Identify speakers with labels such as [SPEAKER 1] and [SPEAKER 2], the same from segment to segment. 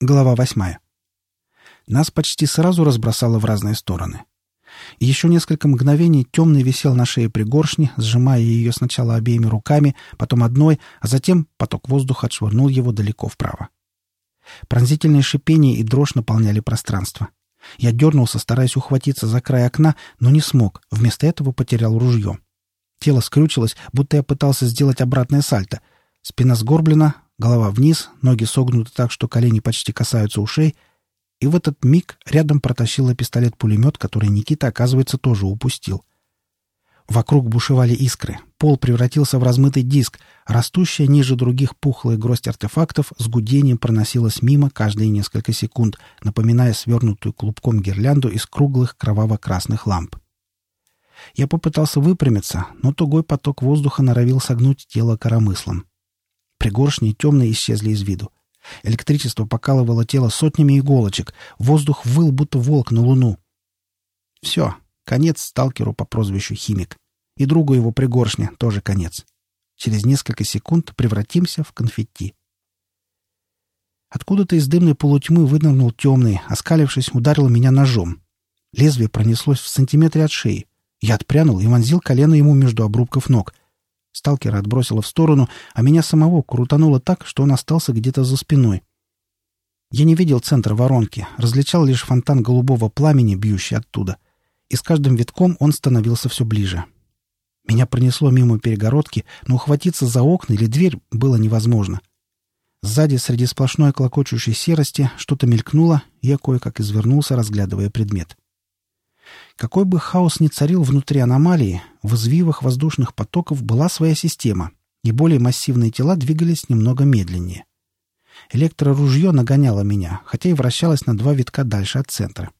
[SPEAKER 1] Глава восьмая. Нас почти сразу разбросало в разные стороны. Еще несколько мгновений темный висел на шее пригоршни, сжимая ее сначала обеими руками, потом одной, а затем поток воздуха отшвырнул его далеко вправо. Пронзительное шипение и дрожь наполняли пространство. Я дернулся, стараясь ухватиться за край окна, но не смог, вместо этого потерял ружье. Тело скрючилось, будто я пытался сделать обратное сальто. Спина сгорблена, голова вниз, ноги согнуты так, что колени почти касаются ушей — и в этот миг рядом протащила пистолет-пулемет, который Никита, оказывается, тоже упустил. Вокруг бушевали искры. Пол превратился в размытый диск. Растущая ниже других пухлая гроздь артефактов с гудением проносилась мимо каждые несколько секунд, напоминая свернутую клубком гирлянду из круглых кроваво-красных ламп. Я попытался выпрямиться, но тугой поток воздуха норовил согнуть тело коромыслом. Пригоршни темные исчезли из виду. Электричество покалывало тело сотнями иголочек. Воздух выл, будто волк на луну. Все, конец сталкеру по прозвищу Химик. И другу его пригоршня тоже конец. Через несколько секунд превратимся в конфетти. Откуда-то из дымной полутьмы вынырнул темный, оскалившись, ударил меня ножом. Лезвие пронеслось в сантиметре от шеи. Я отпрянул и вонзил колено ему между обрубков ног — Сталкера отбросило в сторону, а меня самого крутануло так, что он остался где-то за спиной. Я не видел центр воронки, различал лишь фонтан голубого пламени, бьющий оттуда. И с каждым витком он становился все ближе. Меня пронесло мимо перегородки, но ухватиться за окна или дверь было невозможно. Сзади, среди сплошной клокочущей серости, что-то мелькнуло, я кое-как извернулся, разглядывая предмет. Какой бы хаос ни царил внутри аномалии, в извивах воздушных потоков была своя система, и более массивные тела двигались немного медленнее. Электроружье нагоняло меня, хотя и вращалось на два витка дальше от центра.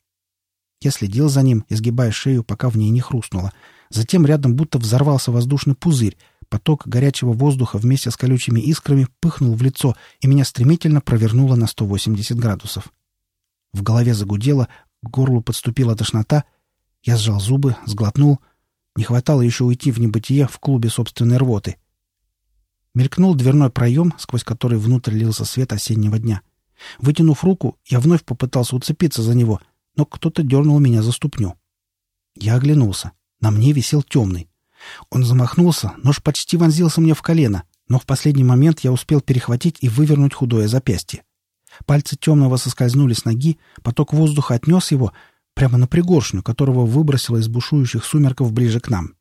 [SPEAKER 1] Я следил за ним, изгибая шею, пока в ней не хрустнуло. Затем рядом будто взорвался воздушный пузырь. Поток горячего воздуха вместе с колючими искрами пыхнул в лицо, и меня стремительно провернуло на 180 градусов. В голове загудело, к горлу подступила тошнота, я сжал зубы, сглотнул. Не хватало еще уйти в небытие в клубе собственной рвоты. Мелькнул дверной проем, сквозь который внутрь лился свет осеннего дня. Вытянув руку, я вновь попытался уцепиться за него, но кто-то дернул меня за ступню. Я оглянулся. На мне висел темный. Он замахнулся, нож почти вонзился мне в колено, но в последний момент я успел перехватить и вывернуть худое запястье. Пальцы темного соскользнули с ноги, поток воздуха отнес его, прямо на пригоршню, которого выбросило из бушующих сумерков ближе к нам.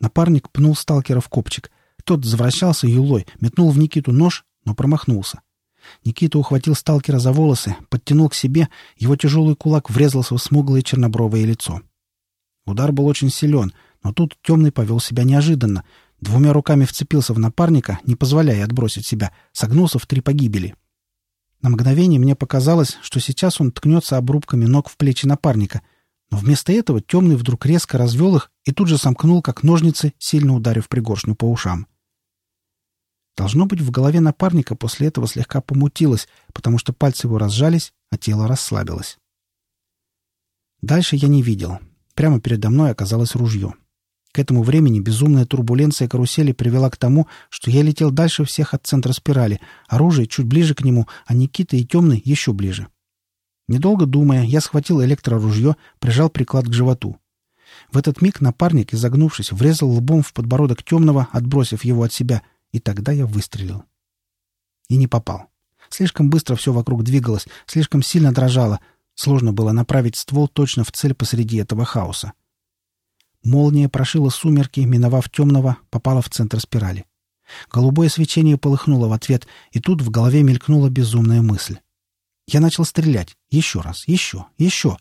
[SPEAKER 1] Напарник пнул сталкера в копчик. Тот завращался юлой, метнул в Никиту нож, но промахнулся. Никита ухватил сталкера за волосы, подтянул к себе, его тяжелый кулак врезался в смуглое чернобровое лицо. Удар был очень силен, но тут темный повел себя неожиданно. Двумя руками вцепился в напарника, не позволяя отбросить себя, согнулся в три погибели — на мгновение мне показалось, что сейчас он ткнется обрубками ног в плечи напарника, но вместо этого темный вдруг резко развел их и тут же сомкнул, как ножницы, сильно ударив пригоршню по ушам. Должно быть, в голове напарника после этого слегка помутилось, потому что пальцы его разжались, а тело расслабилось. Дальше я не видел. Прямо передо мной оказалось ружье. К этому времени безумная турбуленция карусели привела к тому, что я летел дальше всех от центра спирали, оружие чуть ближе к нему, а Никита и Темный еще ближе. Недолго думая, я схватил электроружье, прижал приклад к животу. В этот миг напарник, изогнувшись, врезал лбом в подбородок Темного, отбросив его от себя, и тогда я выстрелил. И не попал. Слишком быстро все вокруг двигалось, слишком сильно дрожало. Сложно было направить ствол точно в цель посреди этого хаоса. Молния прошила сумерки, миновав темного, попала в центр спирали. Голубое свечение полыхнуло в ответ, и тут в голове мелькнула безумная мысль. Я начал стрелять. Еще раз, еще, еще.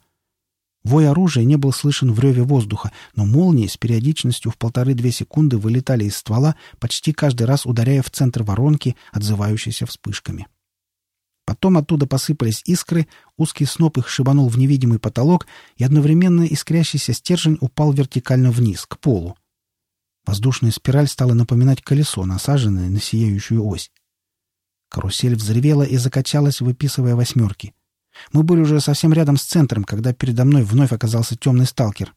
[SPEAKER 1] Вой оружия не был слышен в реве воздуха, но молнии с периодичностью в полторы-две секунды вылетали из ствола, почти каждый раз ударяя в центр воронки, отзывающейся вспышками. Потом оттуда посыпались искры, узкий сноп их шибанул в невидимый потолок, и одновременно искрящийся стержень упал вертикально вниз, к полу. Воздушная спираль стала напоминать колесо, насаженное на сияющую ось. Карусель взревела и закачалась, выписывая восьмерки. Мы были уже совсем рядом с центром, когда передо мной вновь оказался темный сталкер.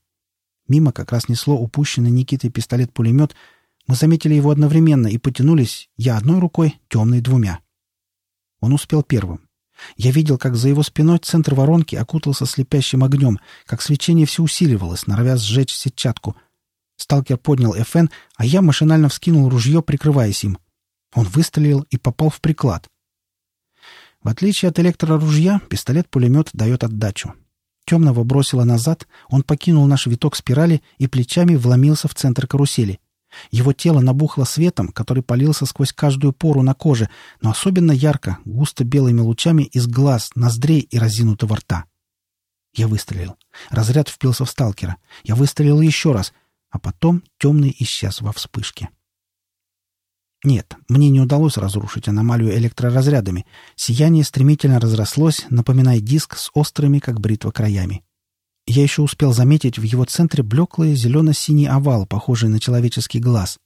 [SPEAKER 1] Мимо как раз несло упущенный Никитой пистолет-пулемет. Мы заметили его одновременно и потянулись, я одной рукой, темный двумя. Он успел первым. Я видел, как за его спиной центр воронки окутался слепящим огнем, как свечение все усиливалось, норовя сжечь сетчатку. Сталкер поднял ФН, а я машинально вскинул ружье, прикрываясь им. Он выстрелил и попал в приклад. В отличие от электроружья, пистолет-пулемет дает отдачу. Темного бросило назад, он покинул наш виток спирали и плечами вломился в центр карусели. Его тело набухло светом, который полился сквозь каждую пору на коже, но особенно ярко, густо белыми лучами из глаз, ноздрей и разинутого рта. Я выстрелил. Разряд впился в сталкера. Я выстрелил еще раз, а потом темный исчез во вспышке. Нет, мне не удалось разрушить аномалию электроразрядами. Сияние стремительно разрослось, напоминая диск с острыми, как бритва, краями. Я еще успел заметить в его центре блеклый зелено-синий овал, похожий на человеческий глаз.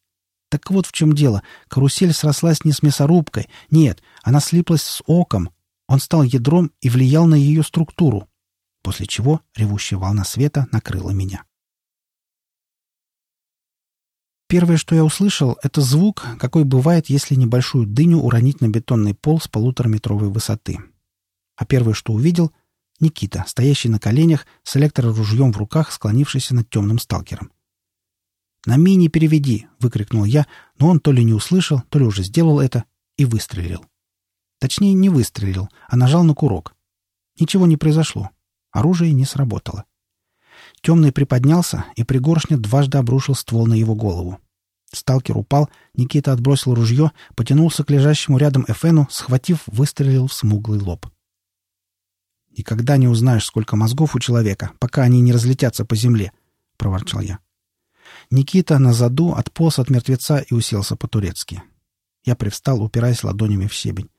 [SPEAKER 1] Так вот в чем дело. Карусель срослась не с мясорубкой. Нет, она слиплась с оком. Он стал ядром и влиял на ее структуру. После чего ревущая волна света накрыла меня. Первое, что я услышал, это звук, какой бывает, если небольшую дыню уронить на бетонный пол с полутораметровой высоты. А первое, что увидел — Никита, стоящий на коленях, с электроружьем в руках, склонившийся над темным сталкером. «На мини переведи!» — выкрикнул я, но он то ли не услышал, то ли уже сделал это и выстрелил. Точнее, не выстрелил, а нажал на курок. Ничего не произошло. Оружие не сработало. Темный приподнялся, и пригоршня дважды обрушил ствол на его голову. Сталкер упал, Никита отбросил ружье, потянулся к лежащему рядом Эфену, схватив, выстрелил в смуглый лоб. «Никогда не узнаешь, сколько мозгов у человека, пока они не разлетятся по земле», — проворчал я. Никита на заду отполз от мертвеца и уселся по-турецки. Я привстал, упираясь ладонями в щебень.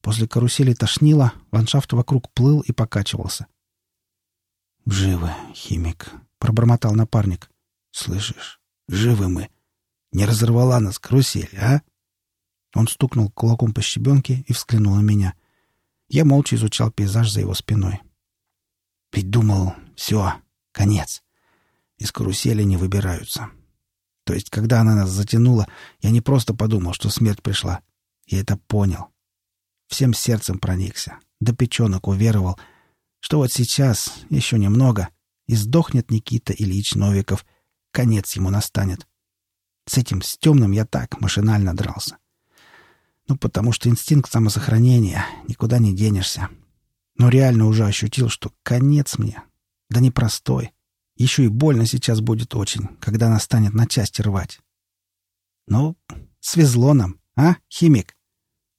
[SPEAKER 1] После карусели тошнило, ландшафт вокруг плыл и покачивался. «Живы, химик», — пробормотал напарник. «Слышишь, живы мы. Не разорвала нас карусель, а?» Он стукнул кулаком по щебенке и взглянул на меня. Я молча изучал пейзаж за его спиной. Ведь думал, все, конец. Из карусели не выбираются. То есть, когда она нас затянула, я не просто подумал, что смерть пришла. Я это понял. Всем сердцем проникся. До печенок уверовал, что вот сейчас, еще немного, и сдохнет Никита Ильич Новиков. Конец ему настанет. С этим, с темным я так машинально дрался. Ну, потому что инстинкт самосохранения, никуда не денешься. Но реально уже ощутил, что конец мне. Да непростой. Еще и больно сейчас будет очень, когда настанет на части рвать. Ну, свезло нам, а, химик?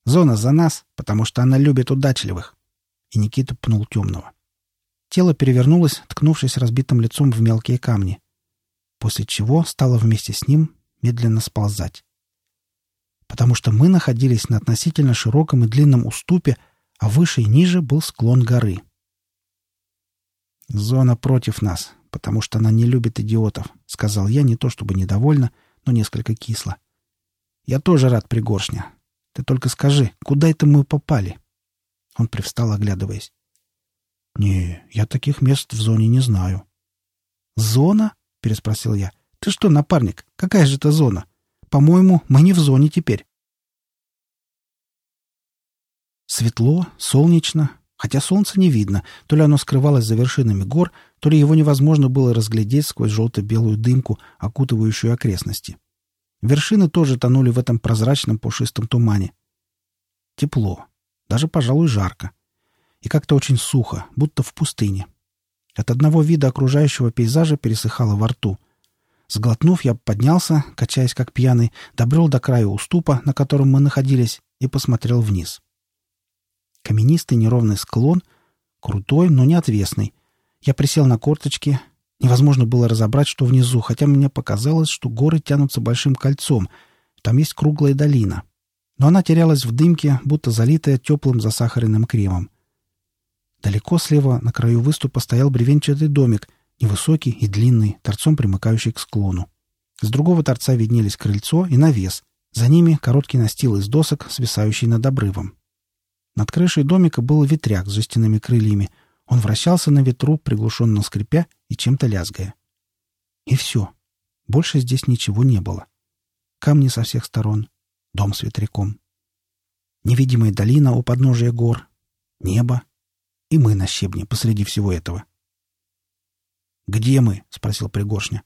[SPEAKER 1] Зона за нас, потому что она любит удачливых. И Никита пнул темного. Тело перевернулось, ткнувшись разбитым лицом в мелкие камни. После чего стало вместе с ним медленно сползать потому что мы находились на относительно широком и длинном уступе, а выше и ниже был склон горы. «Зона против нас, потому что она не любит идиотов», — сказал я не то чтобы недовольно, но несколько кисло. «Я тоже рад пригоршня. Ты только скажи, куда это мы попали?» Он привстал, оглядываясь. «Не, я таких мест в зоне не знаю». «Зона?» — переспросил я. «Ты что, напарник, какая же это зона?» По-моему, мы не в зоне теперь. Светло, солнечно, хотя солнца не видно, то ли оно скрывалось за вершинами гор, то ли его невозможно было разглядеть сквозь желто-белую дымку, окутывающую окрестности. Вершины тоже тонули в этом прозрачном пушистом тумане. Тепло, даже, пожалуй, жарко. И как-то очень сухо, будто в пустыне. От одного вида окружающего пейзажа пересыхало во рту — Сглотнув, я поднялся, качаясь как пьяный, добрел до края уступа, на котором мы находились, и посмотрел вниз. Каменистый неровный склон, крутой, но не отвесный. Я присел на корточки. Невозможно было разобрать, что внизу, хотя мне показалось, что горы тянутся большим кольцом. Там есть круглая долина. Но она терялась в дымке, будто залитая теплым засахаренным кремом. Далеко слева на краю выступа стоял бревенчатый домик — невысокий и длинный, торцом примыкающий к склону. С другого торца виднелись крыльцо и навес. За ними короткий настил из досок, свисающий над обрывом. Над крышей домика был ветряк с жестяными крыльями. Он вращался на ветру, приглушенно скрипя и чем-то лязгая. И все. Больше здесь ничего не было. Камни со всех сторон. Дом с ветряком. Невидимая долина у подножия гор. небо, и мы на щебне посреди всего этого. «Где мы?» — спросил Пригоршня.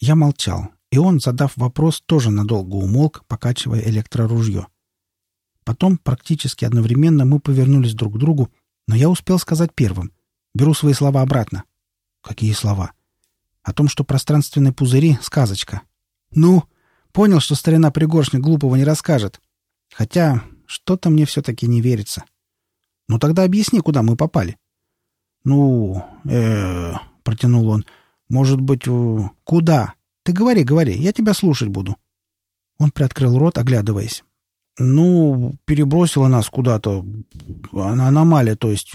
[SPEAKER 1] Я молчал, и он, задав вопрос, тоже надолго умолк, покачивая электроружье. Потом, практически одновременно, мы повернулись друг к другу, но я успел сказать первым. Беру свои слова обратно. Какие слова? О том, что пространственные пузыри — сказочка. Ну, понял, что старина Пригоршня глупого не расскажет. Хотя что-то мне все-таки не верится. Ну тогда объясни, куда мы попали. Ну, э, протянул он. Может быть, куда? Ты говори, говори, я тебя слушать буду. Он приоткрыл рот, оглядываясь. Ну, перебросила нас куда-то. Аномалия, то есть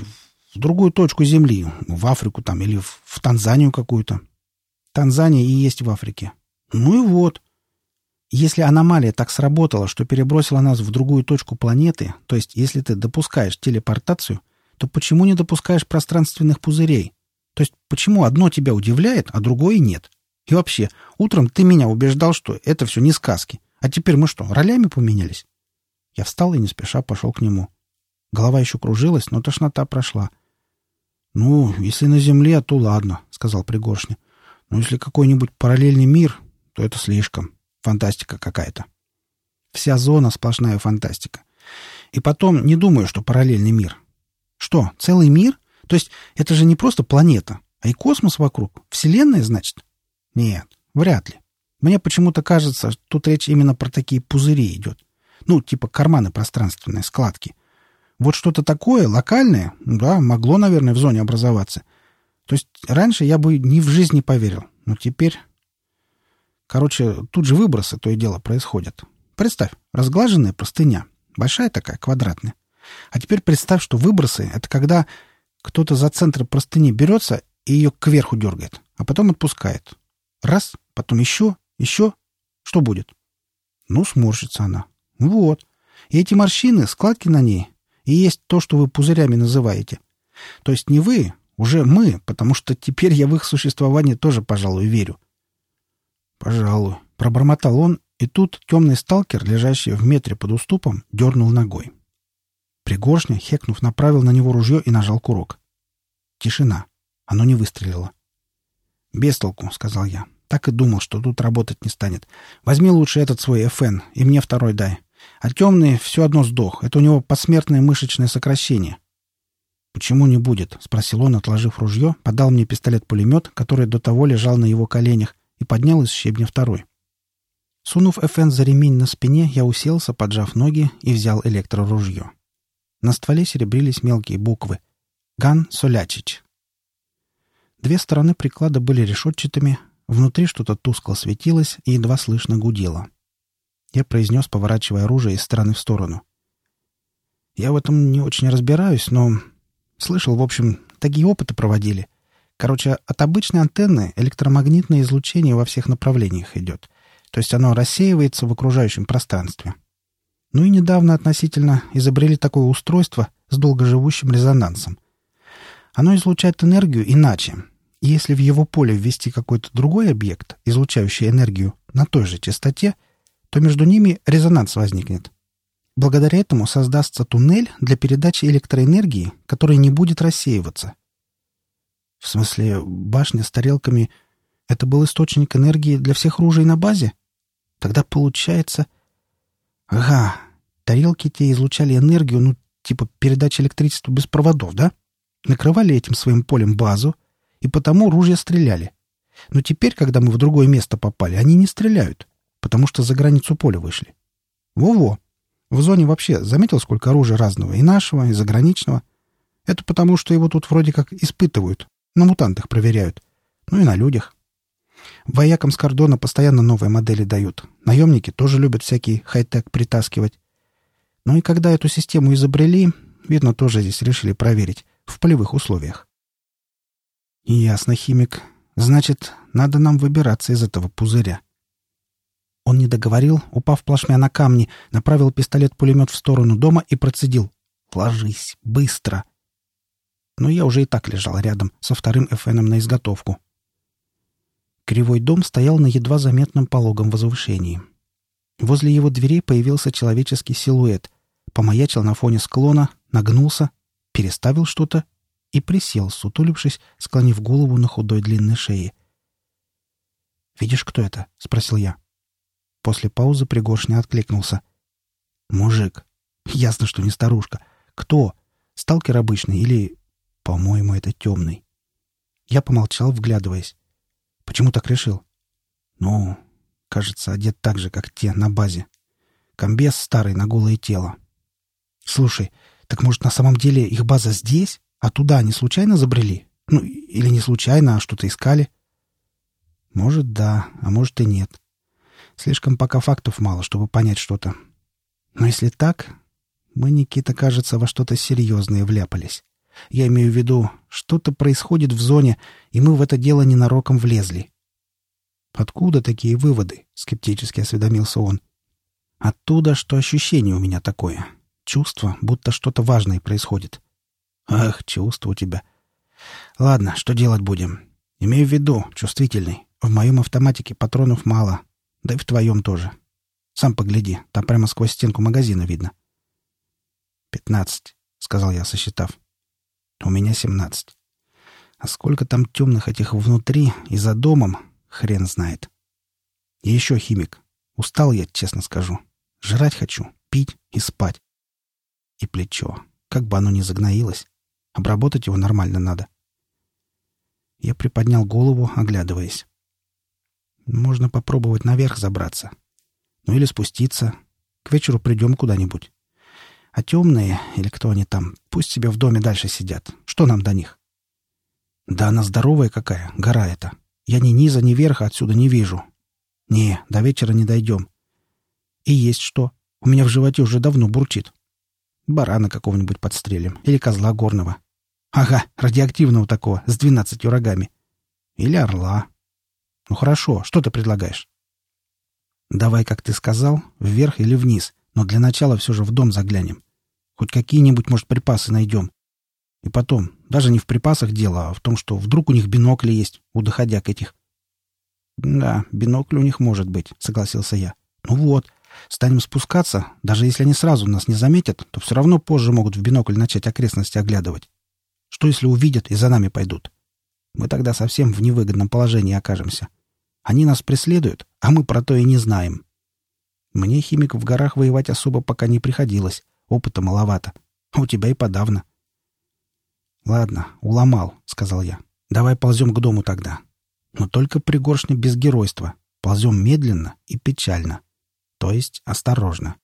[SPEAKER 1] в другую точку Земли. В Африку там или в, в Танзанию какую-то. Танзания и есть в Африке. Ну и вот. Если аномалия так сработала, что перебросила нас в другую точку планеты, то есть если ты допускаешь телепортацию, то почему не допускаешь пространственных пузырей? То есть почему одно тебя удивляет, а другое нет? И вообще, утром ты меня убеждал, что это все не сказки. А теперь мы что, ролями поменялись? Я встал и не спеша пошел к нему. Голова еще кружилась, но тошнота прошла. — Ну, если на Земле, то ладно, — сказал Пригоршня. — Но если какой-нибудь параллельный мир, то это слишком. Фантастика какая-то. Вся зона сплошная фантастика. И потом, не думаю, что параллельный мир. Что, целый мир? То есть это же не просто планета, а и космос вокруг. Вселенная, значит? Нет, вряд ли. Мне почему-то кажется, что тут речь именно про такие пузыри идет. Ну, типа карманы пространственные, складки. Вот что-то такое, локальное, да, могло, наверное, в зоне образоваться. То есть раньше я бы ни в жизни поверил. Но теперь Короче, тут же выбросы то и дело происходят. Представь, разглаженная простыня. Большая такая, квадратная. А теперь представь, что выбросы — это когда кто-то за центр простыни берется и ее кверху дергает, а потом отпускает. Раз, потом еще, еще. Что будет? Ну, сморщится она. Вот. И эти морщины, складки на ней, и есть то, что вы пузырями называете. То есть не вы, уже мы, потому что теперь я в их существование тоже, пожалуй, верю. «Пожалуй», — пробормотал он, и тут темный сталкер, лежащий в метре под уступом, дернул ногой. Пригоршня, хекнув, направил на него ружье и нажал курок. Тишина. Оно не выстрелило. «Без толку», — сказал я. «Так и думал, что тут работать не станет. Возьми лучше этот свой ФН и мне второй дай. А темный все одно сдох. Это у него посмертное мышечное сокращение». «Почему не будет?» — спросил он, отложив ружье, подал мне пистолет-пулемет, который до того лежал на его коленях, и поднял из щебня второй. Сунув ФН за ремень на спине, я уселся, поджав ноги, и взял электроружье. На стволе серебрились мелкие буквы «Ган Солячич». Две стороны приклада были решетчатыми, внутри что-то тускло светилось и едва слышно гудело. Я произнес, поворачивая оружие из стороны в сторону. «Я в этом не очень разбираюсь, но...» Слышал, в общем, такие опыты проводили. Короче, от обычной антенны электромагнитное излучение во всех направлениях идет. То есть оно рассеивается в окружающем пространстве. Ну и недавно относительно изобрели такое устройство с долгоживущим резонансом. Оно излучает энергию иначе. Если в его поле ввести какой-то другой объект, излучающий энергию на той же частоте, то между ними резонанс возникнет. Благодаря этому создастся туннель для передачи электроэнергии, который не будет рассеиваться, в смысле, башня с тарелками — это был источник энергии для всех ружей на базе? Тогда получается... Ага, тарелки те излучали энергию, ну, типа передача электричества без проводов, да? Накрывали этим своим полем базу, и потому ружья стреляли. Но теперь, когда мы в другое место попали, они не стреляют, потому что за границу поля вышли. Во-во! В зоне вообще заметил, сколько оружия разного, и нашего, и заграничного? Это потому, что его тут вроде как испытывают, на мутантах проверяют. Ну и на людях. Воякам с кордона постоянно новые модели дают. Наемники тоже любят всякий хай-тек притаскивать. Ну и когда эту систему изобрели, видно, тоже здесь решили проверить. В полевых условиях. Ясно, химик. Значит, надо нам выбираться из этого пузыря. Он не договорил, упав плашмя на камни, направил пистолет-пулемет в сторону дома и процедил. «Ложись! Быстро!» но я уже и так лежал рядом, со вторым ФНом на изготовку. Кривой дом стоял на едва заметном пологом возвышении. Возле его дверей появился человеческий силуэт, помаячил на фоне склона, нагнулся, переставил что-то и присел, сутулившись, склонив голову на худой длинной шее. «Видишь, кто это?» — спросил я. После паузы Пригоршня откликнулся. «Мужик. Ясно, что не старушка. Кто? Сталкер обычный или... По-моему, это темный». Я помолчал, вглядываясь. «Почему так решил?» «Ну, кажется, одет так же, как те на базе. Комбез старый на голое тело. Слушай, так может на самом деле их база здесь, а туда они случайно забрели? Ну, или не случайно, а что-то искали?» «Может, да, а может и нет. Слишком пока фактов мало, чтобы понять что-то. Но если так, мы, Никита, кажется, во что-то серьезное вляпались. Я имею в виду, что-то происходит в зоне, и мы в это дело ненароком влезли. «Откуда такие выводы?» — скептически осведомился он. «Оттуда, что ощущение у меня такое. Чувство, будто что-то важное происходит». «Ах, чувство у тебя!» «Ладно, что делать будем? Имею в виду, чувствительный. В моем автоматике патронов мало. Да и в твоем тоже. Сам погляди, там прямо сквозь стенку магазина видно». «Пятнадцать», — сказал я, сосчитав. У меня семнадцать. А сколько там темных этих внутри и за домом, хрен знает. И еще химик. Устал я, честно скажу. Жрать хочу, пить и спать. И плечо. Как бы оно ни загноилось. Обработать его нормально надо. Я приподнял голову, оглядываясь. Можно попробовать наверх забраться. Ну или спуститься. К вечеру придем куда-нибудь. А темные, или кто они там, пусть себе в доме дальше сидят. Что нам до них? Да она здоровая какая, гора эта. Я ни низа, ни верха отсюда не вижу. Не, до вечера не дойдем. И есть что. У меня в животе уже давно бурчит. Барана какого-нибудь подстрелим. Или козла горного. Ага, радиоактивного такого, с двенадцатью рогами. Или орла. Ну хорошо, что ты предлагаешь? Давай, как ты сказал, вверх или вниз, но для начала все же в дом заглянем. Хоть какие-нибудь, может, припасы найдем. И потом, даже не в припасах дело, а в том, что вдруг у них бинокли есть, у доходяг этих. Да, бинокль у них может быть, согласился я. Ну вот, станем спускаться, даже если они сразу нас не заметят, то все равно позже могут в бинокль начать окрестности оглядывать. Что если увидят и за нами пойдут? Мы тогда совсем в невыгодном положении окажемся. Они нас преследуют, а мы про то и не знаем. Мне, химик, в горах воевать особо пока не приходилось. Опыта маловато. А у тебя и подавно. Ладно, уломал, сказал я. Давай ползем к дому тогда. Но только пригоршня без геройства. Ползем медленно и печально. То есть осторожно.